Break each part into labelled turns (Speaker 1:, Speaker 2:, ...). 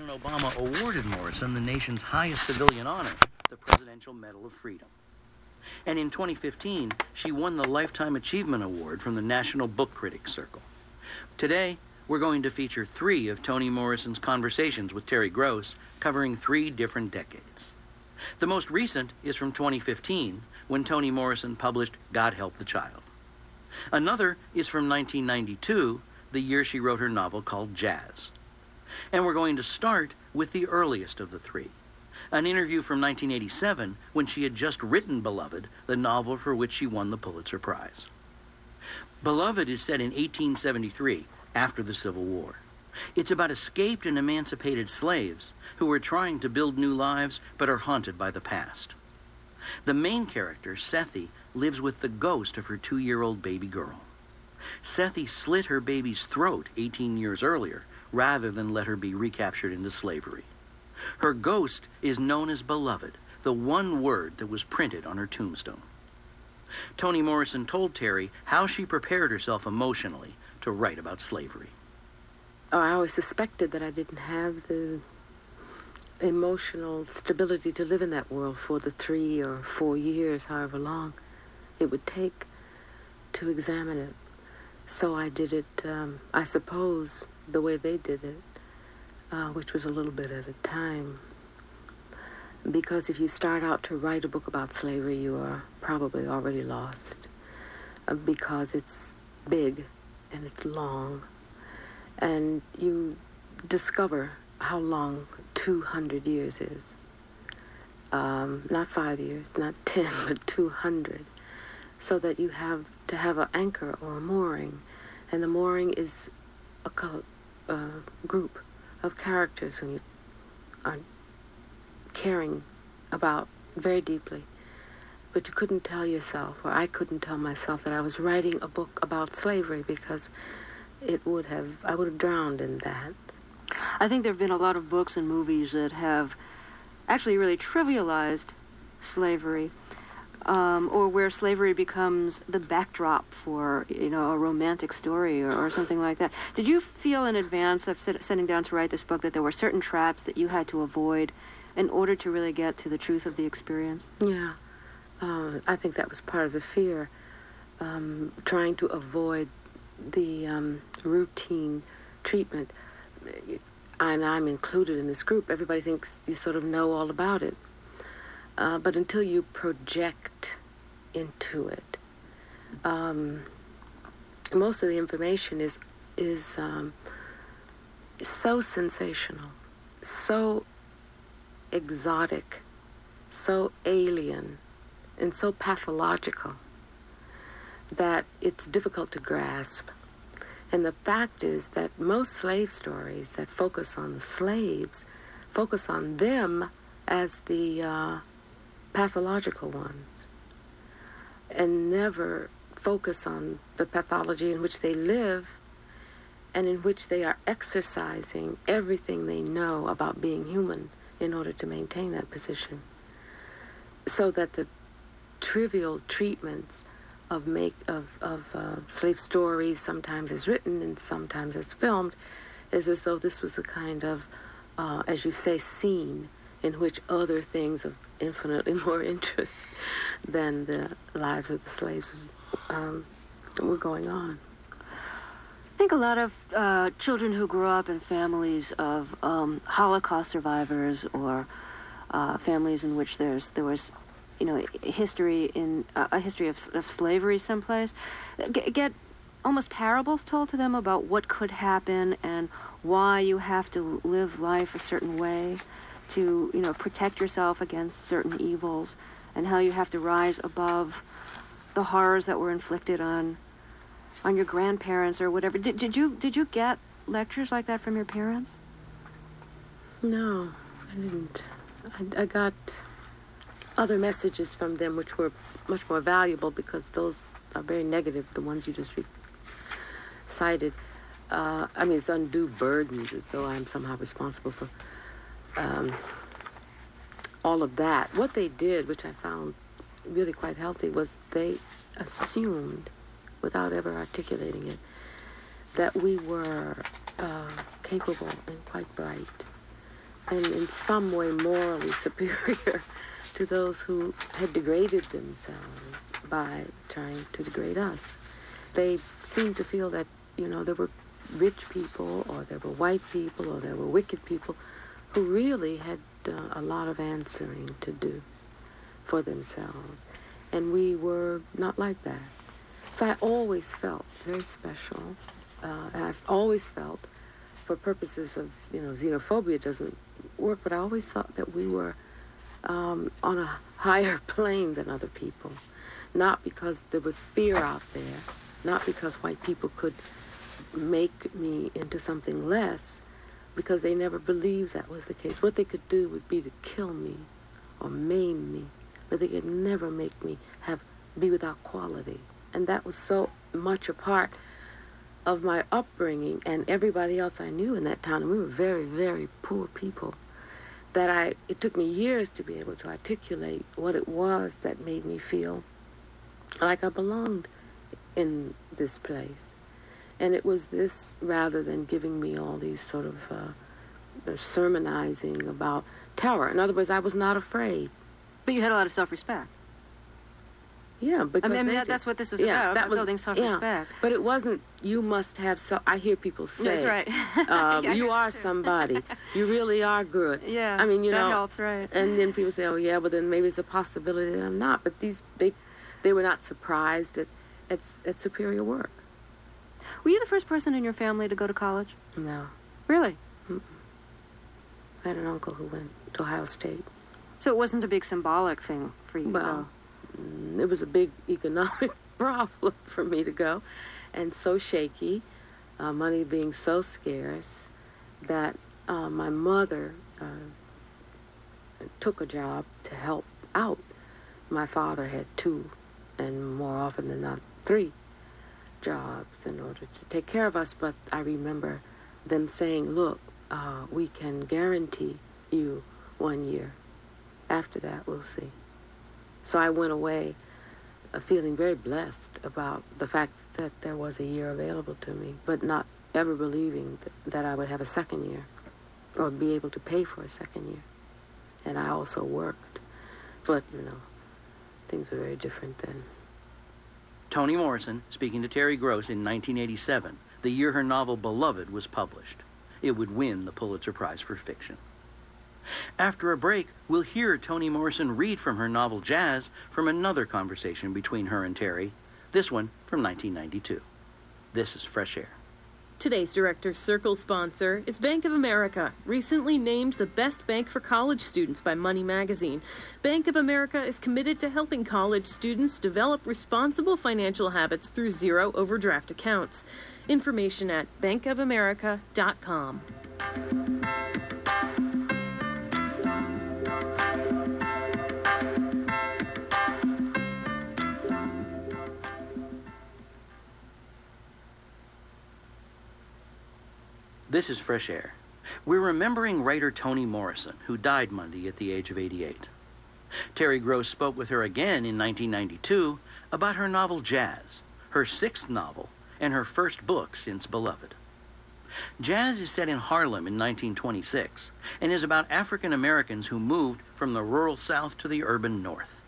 Speaker 1: President Obama awarded Morrison the nation's highest civilian honor, the Presidential Medal of Freedom. And in 2015, she won the Lifetime Achievement Award from the National Book Critics Circle. Today, we're going to feature three of Toni Morrison's conversations with Terry Gross, covering three different decades. The most recent is from 2015, when Toni Morrison published God Help the Child. Another is from 1992, the year she wrote her novel called Jazz. And we're going to start with the earliest of the three an interview from 1987 when she had just written Beloved, the novel for which she won the Pulitzer Prize. Beloved is set in 1873, after the Civil War. It's about escaped and emancipated slaves who are trying to build new lives but are haunted by the past. The main character, Sethe, lives with the ghost of her two year old baby girl. Sethe slit her baby's throat 18 years earlier rather than let her be recaptured into slavery. Her ghost is known as Beloved, the one word that was printed on her tombstone. Toni Morrison told Terry how she prepared herself emotionally to write about slavery.
Speaker 2: Oh, I always suspected that I didn't have the emotional stability to live in that world for the three or four years, however long it would take to examine it. So I did it, um, I suppose, the way they did it, uh, which was a little bit at a time. Because if you start out to write a book about slavery, you are probably already lost. Uh, because it's big and it's long. And you discover how long 200 years is. Um, not five years, not 10, but 200. So that you have to have an anchor or a mooring. And the mooring is a group of characters whom you are caring about very deeply. But you couldn't tell yourself, or I couldn't tell myself, that I was writing a book about slavery because it would have, I would have drowned in that.
Speaker 3: I think there have been a lot of books and movies that have actually really trivialized slavery um, or where slavery becomes the backdrop for you know a romantic story or, or something like that. Did you feel in advance of sit, sitting down to write this book that there were certain traps that you had to avoid in order to really get to the truth of the experience?
Speaker 2: Yeah, uh, I think that was part of the fear, um, trying to avoid the um, routine treatment. And I'm included in this group. Everybody thinks you sort of know all about it. Uh, but until you project into it, um, most of the information is is um, so sensational, so exotic, so alien, and so pathological that it's difficult to grasp. And the fact is that most slave stories that focus on the slaves focus on them as the uh, pathological ones and never focus on the pathology in which they live and in which they are exercising everything they know about being human in order to maintain that position. So that the trivial treatments of make of, of uh, slave stories, sometimes as written and sometimes as filmed, is as though this was a kind of, uh, as you say, scene in which other things of infinitely more interest than the lives of the slaves um, were going on.
Speaker 3: I think a lot of uh, children who grew up in families of um, Holocaust survivors or uh, families in which there's there was, you know, history in uh, a history of, of slavery someplace, get almost parables told to them about what could happen and why you have to live life a certain way to, you know, protect yourself against certain evils and how you have to rise above the horrors that were inflicted on on your grandparents or whatever. Did, did you did you get lectures like that from your parents?
Speaker 2: No, I didn't. I, I got other messages from them which were much more valuable because those are very negative, the ones you just cited. Uh, I mean, it's undue burdens as though I'm somehow responsible for um, all of that. What they did, which I found really quite healthy, was they assumed, without ever articulating it, that we were uh, capable and quite bright, and in some way morally superior to those who had degraded themselves by trying to degrade us. They seemed to feel that, you know, there were rich people or there were white people or there were wicked people who really had uh, a lot of answering to do for themselves. And we were not like that. So I always felt very special. Uh, and I've always felt, for purposes of, you know, xenophobia doesn't work, but I always thought that we were um, on a higher plane than other people. Not because there was fear out there, not because white people could make me into something less, because they never believed that was the case. What they could do would be to kill me or maim me, but they could never make me have be without quality. And that was so much a part of my upbringing and everybody else I knew in that town. And we were very, very poor people. That I it took me years to be able to articulate what it was that made me feel like I belonged in this place. And it was this rather than giving me all these sort of uh, sermonizing about terror. In other words, I was not afraid.
Speaker 3: But you had a lot of self-respect.
Speaker 2: Yeah, because
Speaker 3: I mean, that, that's what this was
Speaker 2: yeah,
Speaker 3: about,
Speaker 2: that
Speaker 3: about
Speaker 2: was,
Speaker 3: building self-respect.
Speaker 2: Yeah, but it wasn't. You must have. So I hear people say,
Speaker 3: That's right.
Speaker 2: um,
Speaker 3: Yeah,
Speaker 2: you are somebody. you really are good.
Speaker 3: Yeah,
Speaker 2: I mean, you
Speaker 3: that
Speaker 2: know,
Speaker 3: helps, right.
Speaker 2: And then people say, oh yeah, but then maybe it's a possibility that I'm not. But these, they, they were not surprised at, at, at superior work.
Speaker 3: Were you the first person in your family to go to college?
Speaker 2: No,
Speaker 3: Really?
Speaker 2: I had an uncle who went to Ohio State.
Speaker 3: So it wasn't a big symbolic thing for you.
Speaker 2: Well, mm, it was a big economic problem for me to go, and so shaky, uh, money being so scarce, that uh, my mother uh, took a job to help out. My father had two, and more often than not, three jobs in order to take care of us. But I remember them saying, "Look, uh, we can guarantee you one year. After that, we'll see." So I went away uh, feeling very blessed about the fact that there was a year available to me, but not ever believing th- that I would have a second year or be able to pay for a second year. And I also worked, but you know, things were very different then.
Speaker 1: Toni Morrison speaking to Terry Gross in 1987, the year her novel Beloved was published. It would win the Pulitzer Prize for fiction. After a break, we'll hear Toni Morrison read from her novel Jazz from another conversation between her and Terry, this one from 1992. This is Fresh Air.
Speaker 4: Today's Director's Circle sponsor is Bank of America, recently named the best bank for college students by Money Magazine. Bank of America is committed to helping college students develop responsible financial habits through zero overdraft accounts. Information at bankofamerica.com.
Speaker 1: This is Fresh Air. We're remembering writer Toni Morrison, who died Monday at the age of 88. Terry Gross spoke with her again in 1992 about her novel Jazz, her sixth novel, and her first book since Beloved. Jazz is set in Harlem in 1926 and is about African Americans who moved from the rural South to the urban North.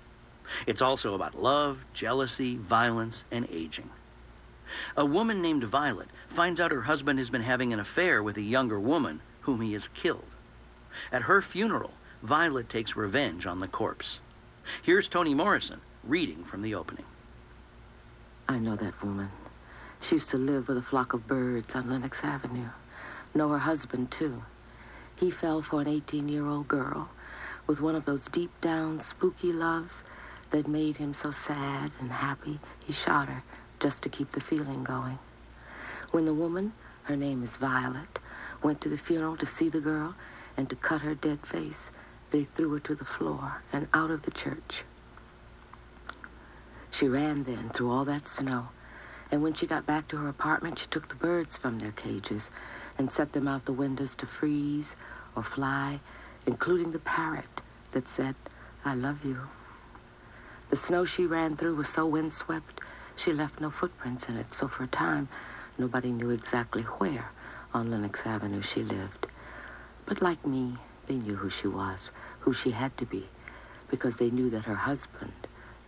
Speaker 1: It's also about love, jealousy, violence, and aging. A woman named Violet finds out her husband has been having an affair with a younger woman whom he has killed. At her funeral, Violet takes revenge on the corpse. Here's Toni Morrison reading from the opening.
Speaker 2: I know that woman. She used to live with a flock of birds on Lenox Avenue. Know her husband, too. He fell for an 18 year old girl with one of those deep down spooky loves that made him so sad and happy he shot her just to keep the feeling going. When the woman, her name is Violet, went to the funeral to see the girl and to cut her dead face, they threw her to the floor and out of the church. She ran then through all that snow, and when she got back to her apartment, she took the birds from their cages and set them out the windows to freeze or fly, including the parrot that said, I love you. The snow she ran through was so windswept, she left no footprints in it, so for a time, nobody knew exactly where on Lenox Avenue she lived. But like me, They knew who she was, who she had to be, because they knew that her husband,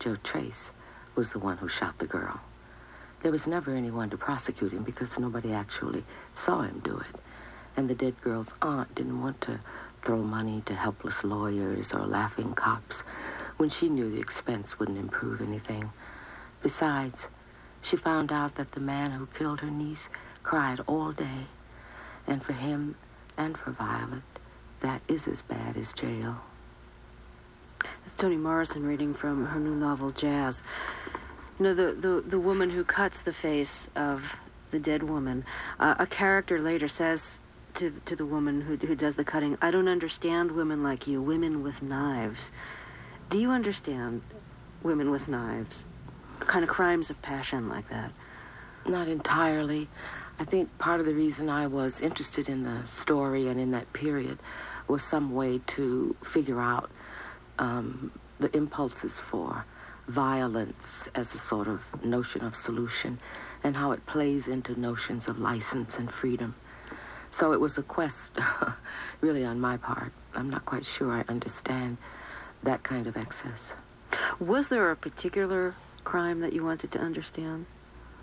Speaker 2: Joe Trace, was the one who shot the girl. There was never anyone to prosecute him because nobody actually saw him do it. And the dead girl's aunt didn't want to throw money to helpless lawyers or laughing cops when she knew the expense wouldn't improve anything. Besides, she found out that the man who killed her niece cried all day. And for him and for Violet, that is as bad as jail.
Speaker 3: It's Toni Morrison reading from her new novel, Jazz. You know, the, the, the woman who cuts the face of the dead woman, uh, a character later says to, to the woman who, who does the cutting, I don't understand women like you, women with knives. Do you understand women with knives? Kind of crimes of passion like that?
Speaker 2: Not entirely. I think part of the reason I was interested in the story and in that period was some way to figure out um, the impulses for violence as a sort of notion of solution and how it plays into notions of license and freedom. So it was a quest, really, on my part. I'm not quite sure I understand that kind of excess.
Speaker 3: Was there a particular crime that you wanted to understand?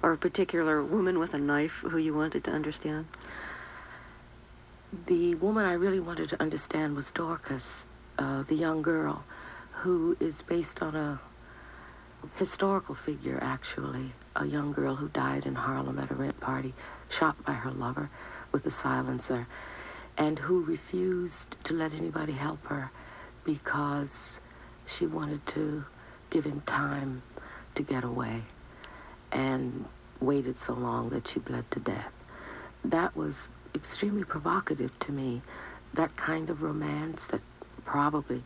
Speaker 3: Or a particular woman with a knife who you wanted to understand?
Speaker 2: The woman I really wanted to understand was Dorcas, uh, the young girl, who is based on a historical figure, actually. A young girl who died in Harlem at a rent party, shot by her lover with a silencer, and who refused to let anybody help her because she wanted to give him time to get away and waited so long that she bled to death. That was extremely provocative to me. That kind of romance that probably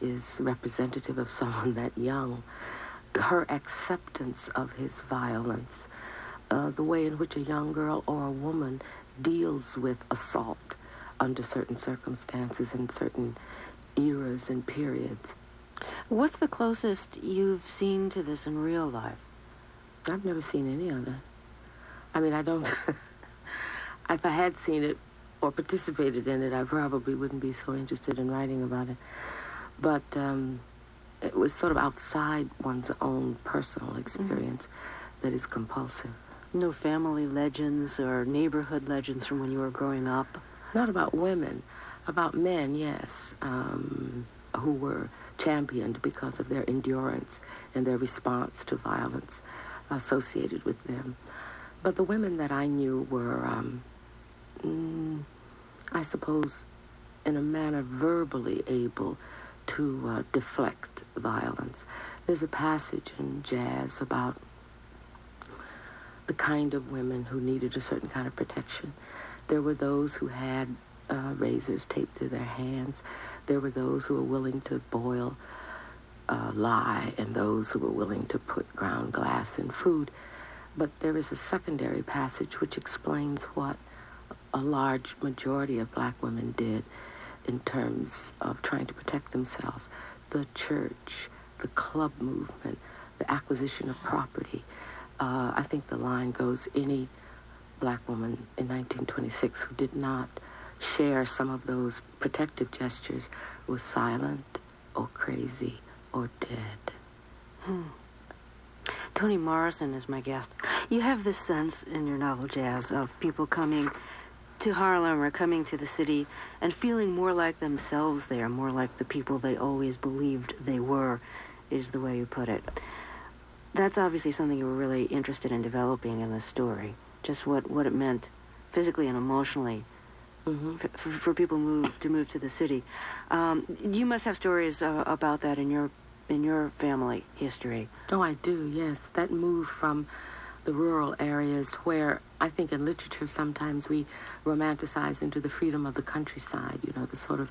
Speaker 2: is representative of someone that young. Her acceptance of his violence, uh, the way in which a young girl or a woman deals with assault under certain circumstances in certain eras and periods.
Speaker 3: What's the closest you've seen to this in real life?
Speaker 2: I've never seen any of it. I mean, I don't. if I had seen it or participated in it, I probably wouldn't be so interested in writing about it. But um, it was sort of outside one's own personal mm-hmm. experience mm-hmm. that is compulsive.
Speaker 3: No family legends or neighborhood legends from when you were growing up?
Speaker 2: Not about women. About men, yes, um, who were championed because of their endurance and their response to violence associated with them. But the women that I knew were, um, mm, I suppose, in a manner verbally able to uh, deflect violence. There's a passage in jazz about the kind of women who needed a certain kind of protection. There were those who had uh, razors taped to their hands. There were those who were willing to boil uh, lye and those who were willing to put ground glass in food. But there is a secondary passage which explains what a large majority of black women did in terms of trying to protect themselves. The church, the club movement, the acquisition of property. Uh, I think the line goes any black woman in 1926 who did not share some of those protective gestures was silent or crazy or dead.
Speaker 3: Hmm. Toni Morrison is my guest. You have this sense in your novel, Jazz, of people coming to Harlem or coming to the city and feeling more like themselves there, more like the people they always believed they were, is the way you put it. That's obviously something you were really interested in developing in this story. Just what, what it meant physically and emotionally mm-hmm. for, for, people move to move to the city. Um, you must have stories uh, about that in your in your family history.
Speaker 2: Oh, I do. Yes, that move from the rural areas where I think in literature sometimes we romanticize into the freedom of the countryside. You know, the sort of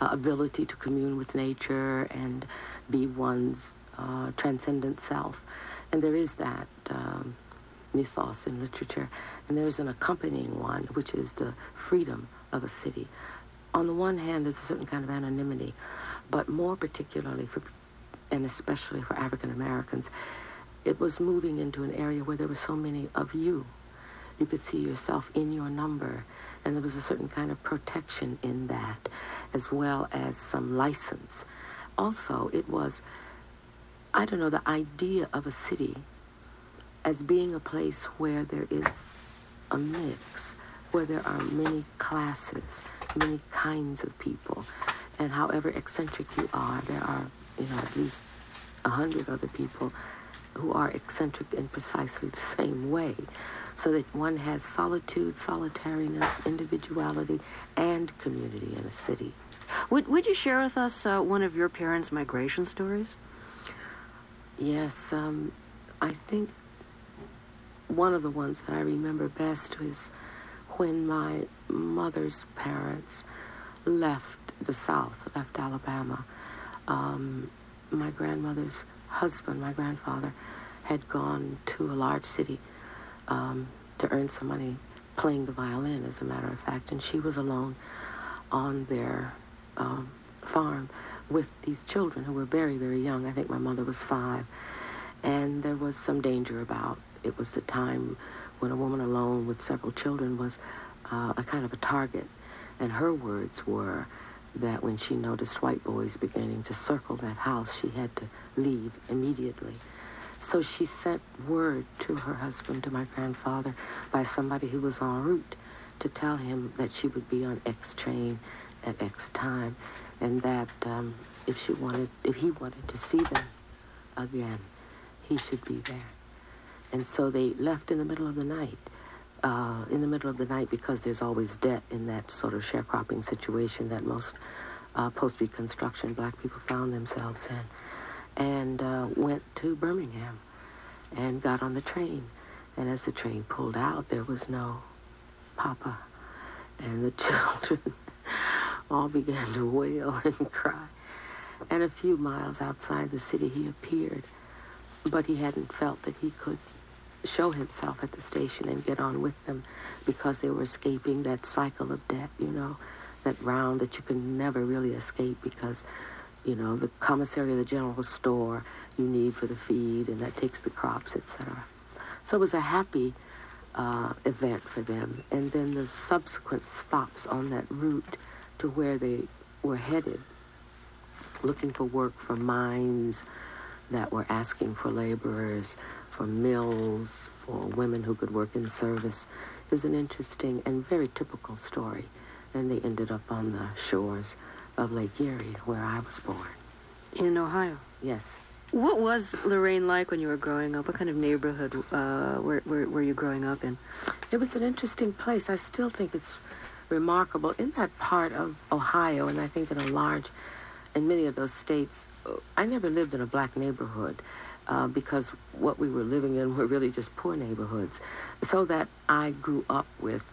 Speaker 2: uh, ability to commune with nature and be one's uh, transcendent self, and there is that. Um, mythos in literature. And there's an accompanying one, which is the freedom of a city. On the one hand, there's a certain kind of anonymity, but more particularly for, and especially for African Americans, it was moving into an area where there were so many of you. You could see yourself in your number, and there was a certain kind of protection in that. as well as some license. Also, it was, I don't know, the idea of a city as being a place where there is a mix, where there are many classes, many kinds of people. And however eccentric you are, there are, you know, at least a hundred other people who are eccentric in precisely the same way. So that one has solitude, solitariness, individuality, and community in a city.
Speaker 3: Would, would you share with us uh, one of your parents' migration stories?
Speaker 2: Yes, um, I think one of the ones that I remember best was when my mother's parents left the South, left Alabama. Um, my grandmother's husband, my grandfather, had gone to a large city um, to earn some money playing the violin, as a matter of fact, and she was alone on their um, farm with these children who were very, very young. I think my mother was five, and there was some danger about. It was the time when a woman alone with several children was uh, a kind of a target, and her words were that when she noticed white boys beginning to circle that house, she had to leave immediately. So she sent word to her husband, to my grandfather, by somebody who was en route to tell him that she would be on X train at X time, and that um, if she wanted, if he wanted to see them again, he should be there. And so they left in the middle of the night. Uh, in the middle of the night because there's always debt in that sort of sharecropping situation that most uh, post-Reconstruction black people found themselves in, and uh, went to Birmingham and got on the train. And as the train pulled out, there was no Papa, and the children all began to wail and cry. And a few miles outside the city, he appeared, but he hadn't felt that he could show himself at the station and get on with them because they were escaping that cycle of debt, you know, that round that you can never really escape because, you know, the commissary of the general store you need for the feed and that takes the crops, etc. So it was a happy uh, event for them. And then the subsequent stops on that route to where they were headed, looking for work for mines that were asking for laborers, for mills, for women who could work in service, is an interesting and very typical story. And they ended up on the shores of Lake Erie, where I was born.
Speaker 3: In Ohio?
Speaker 2: Yes.
Speaker 3: What was Lorain like when you were growing up? What kind of neighborhood uh, were, were, were you growing up in?
Speaker 2: It was an interesting place. I still think it's remarkable in that part of Ohio, and I think in a large, in many of those states. I never lived in a black neighborhood uh, because what we were living in were really just poor neighborhoods. So that I grew up with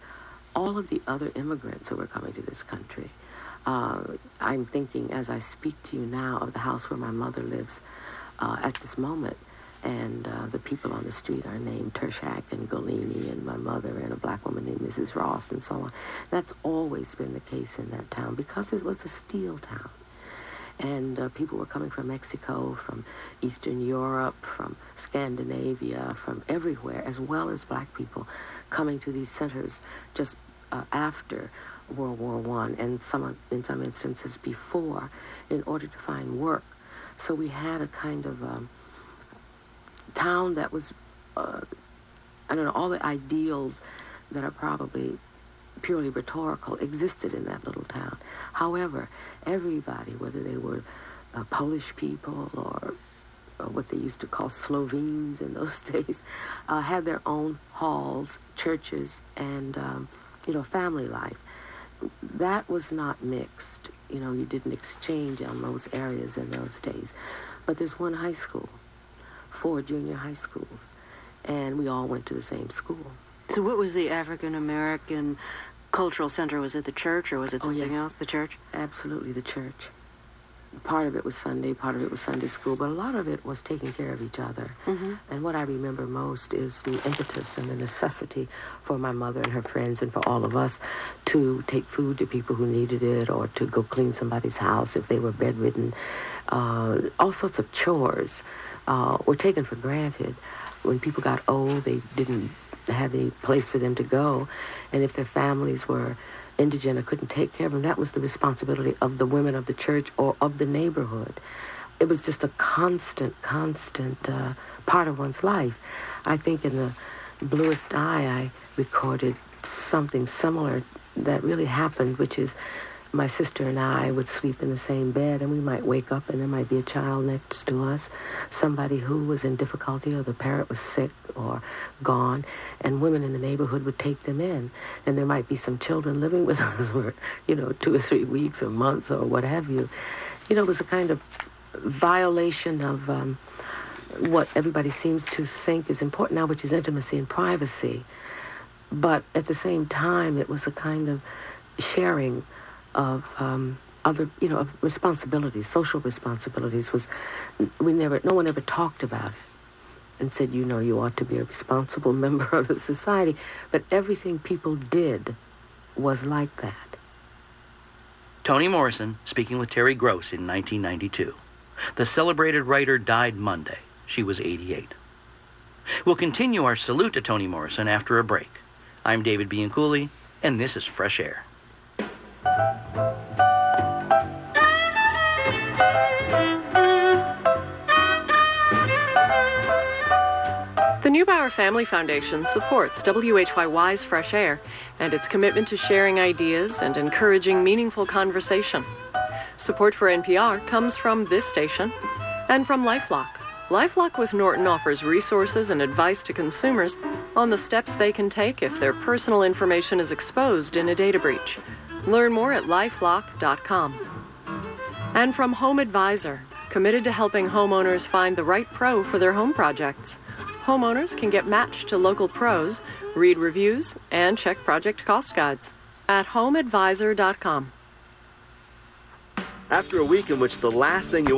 Speaker 2: all of the other immigrants who were coming to this country. Uh, I'm thinking as I speak to you now of the house where my mother lives uh, at this moment. And uh, the people on the street are named Tershak and Golini and my mother and a black woman named Mrs. Ross and so on. That's always been the case in that town because it was a steel town. And uh, people were coming from Mexico, from Eastern Europe, from Scandinavia, from everywhere, as well as black people coming to these centers just uh, after World War One and some in some instances before, in order to find work. So we had a kind of um, town that was, uh, I don't know, all the ideals that are probably purely rhetorical existed in that little town. However, everybody, whether they were uh, Polish people or, or, what they used to call Slovenes in those days, uh, had their own halls, churches, and um, you know, family life. That was not mixed. You know, you didn't exchange on those areas in those days. But there's one high school, four junior high schools, and we all went to the same school.
Speaker 3: So, what was the African American cultural center? Was it the church or was it something
Speaker 2: oh, yes.
Speaker 3: else? The church?
Speaker 2: Absolutely, the church. Part of it was Sunday, part of it was Sunday school, but a lot of it was taking care of each other.
Speaker 3: Mm-hmm.
Speaker 2: And what I remember most is the impetus and the necessity for my mother and her friends and for all of us to take food to people who needed it or to go clean somebody's house if they were bedridden. Uh, all sorts of chores uh, were taken for granted. When people got old, they didn't have any place for them to go. And if their families were indigent or couldn't take care of them, that was the responsibility of the women of the church or of the neighborhood. It was just a constant, constant uh, part of one's life. I think in the bluest eye, I recorded something similar that really happened, which is my sister and I would sleep in the same bed, and we might wake up and there might be a child next to us, somebody who was in difficulty or the parent was sick or gone, and women in the neighborhood would take them in. And there might be some children living with us for, you know, two or three weeks or months or what have you. You know, it was a kind of violation of um, what everybody seems to think is important now, which is intimacy and privacy. But at the same time, it was a kind of sharing of um, other, you know, of responsibilities, social responsibilities. Was we never, no one ever talked about it and said, you know, you ought to be a responsible member of the society. But everything people did was like that.
Speaker 1: Toni Morrison speaking with Terry Gross in 1992. The celebrated writer died Monday. She was 88. We'll continue our salute to Toni Morrison after a break. I'm David Bianculli, and this is Fresh Air.
Speaker 5: The Neubauer Family Foundation supports WHYY's Fresh Air and its commitment to sharing ideas and encouraging meaningful conversation. Support for NPR comes from this station and from Lifelock. Lifelock with Norton offers resources and advice to consumers on the steps they can take if their personal information is exposed in a data breach. Learn more at lifelock.com. And from Home Advisor, committed to helping homeowners find the right pro for their home projects. Homeowners can get matched to local pros, read reviews, and check project cost guides at homeadvisor.com.
Speaker 6: After a week in which the last thing you